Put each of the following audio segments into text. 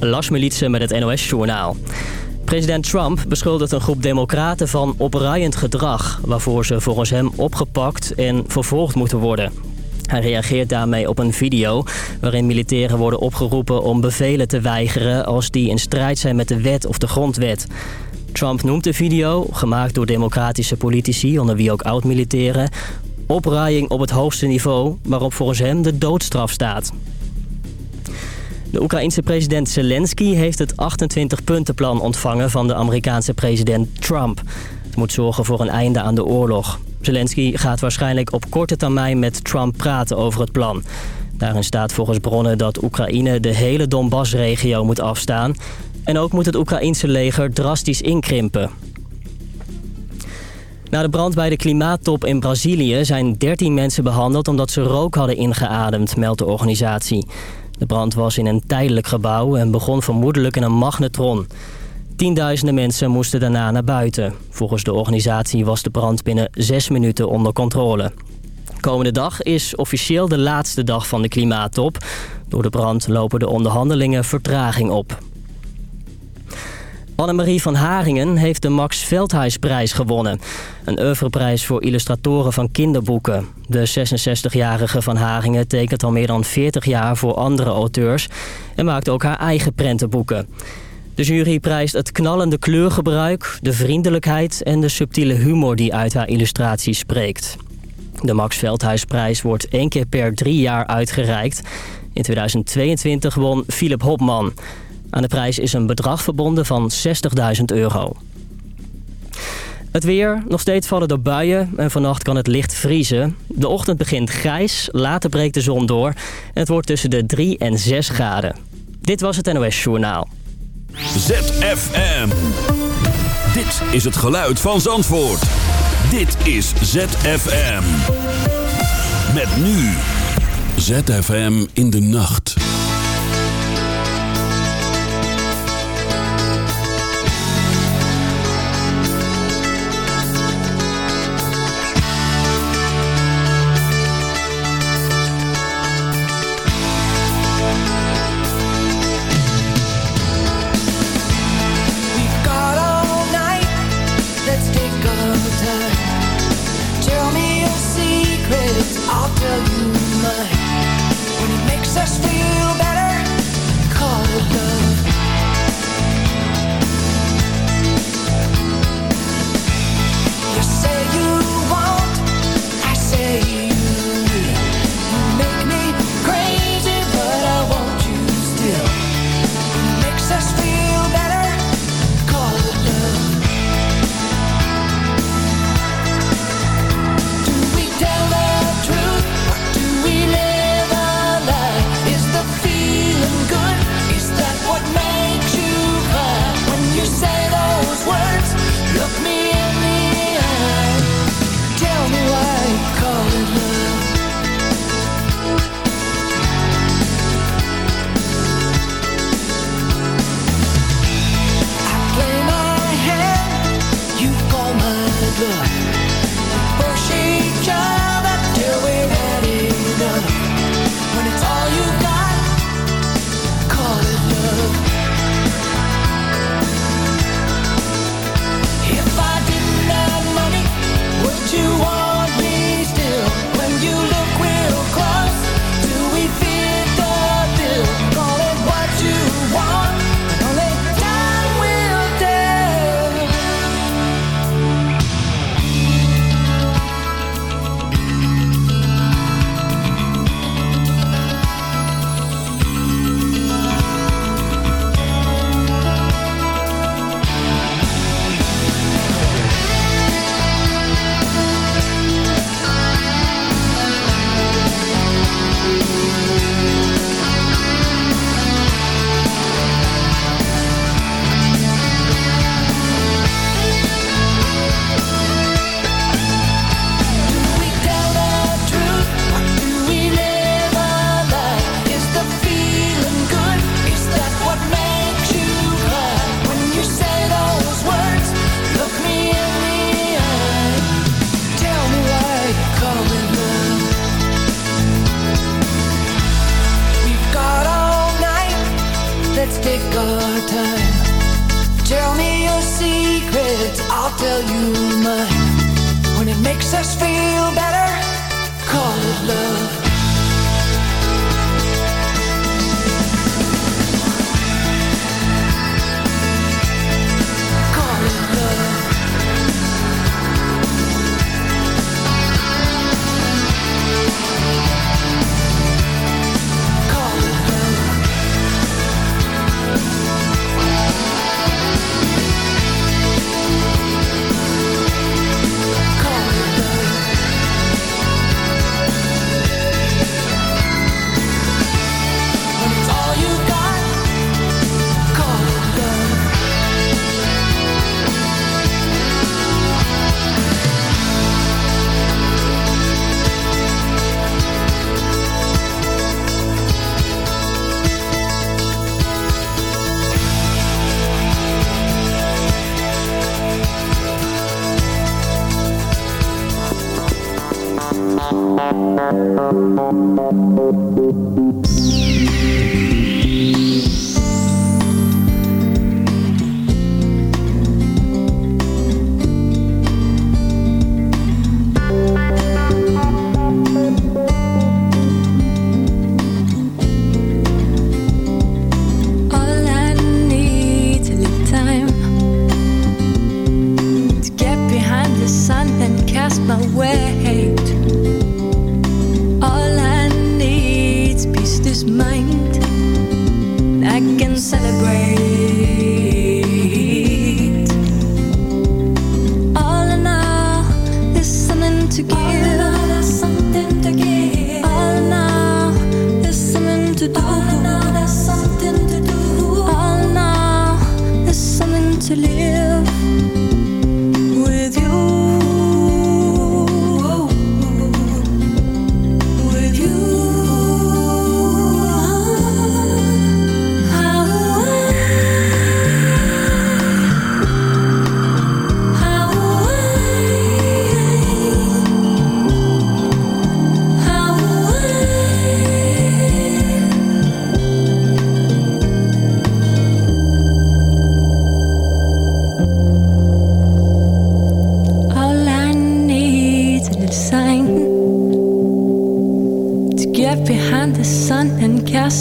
Lars Militsen met het NOS-journaal. President Trump beschuldigt een groep democraten van opruiend gedrag... waarvoor ze volgens hem opgepakt en vervolgd moeten worden. Hij reageert daarmee op een video waarin militairen worden opgeroepen om bevelen te weigeren... als die in strijd zijn met de wet of de grondwet. Trump noemt de video, gemaakt door democratische politici... onder wie ook oud-militairen, opruiing op het hoogste niveau... waarop volgens hem de doodstraf staat. De Oekraïense president Zelensky heeft het 28-puntenplan ontvangen van de Amerikaanse president Trump. Het moet zorgen voor een einde aan de oorlog. Zelensky gaat waarschijnlijk op korte termijn met Trump praten over het plan. Daarin staat volgens bronnen dat Oekraïne de hele Donbass-regio moet afstaan... en ook moet het Oekraïense leger drastisch inkrimpen. Na de brand bij de klimaattop in Brazilië zijn 13 mensen behandeld... omdat ze rook hadden ingeademd, meldt de organisatie. De brand was in een tijdelijk gebouw en begon vermoedelijk in een magnetron. Tienduizenden mensen moesten daarna naar buiten. Volgens de organisatie was de brand binnen zes minuten onder controle. Komende dag is officieel de laatste dag van de klimaattop. Door de brand lopen de onderhandelingen vertraging op. Annemarie van Haringen heeft de Max Veldhuisprijs gewonnen. Een oeuvreprijs voor illustratoren van kinderboeken. De 66-jarige van Haringen tekent al meer dan 40 jaar voor andere auteurs... en maakt ook haar eigen prentenboeken. De jury prijst het knallende kleurgebruik, de vriendelijkheid... en de subtiele humor die uit haar illustraties spreekt. De Max Veldhuisprijs wordt één keer per drie jaar uitgereikt. In 2022 won Philip Hopman... Aan de prijs is een bedrag verbonden van 60.000 euro. Het weer. Nog steeds vallen er buien en vannacht kan het licht vriezen. De ochtend begint grijs, later breekt de zon door. En het wordt tussen de 3 en 6 graden. Dit was het NOS Journaal. ZFM. Dit is het geluid van Zandvoort. Dit is ZFM. Met nu. ZFM in de nacht.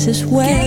this way.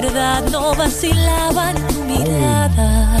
verdad no vacilaba en tu mirada.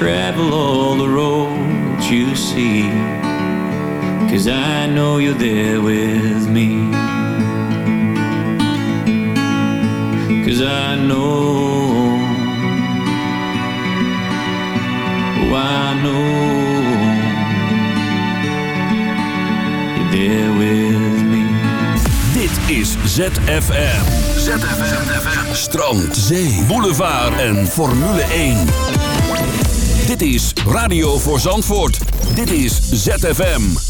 travel all the roads you see. Cause I know you're there with me. Cause I know. Oh, I know. You're there with me. Dit is ZFM. ZFM. Strand, zee, boulevard en Formule 1. Dit is Radio voor Zandvoort. Dit is ZFM.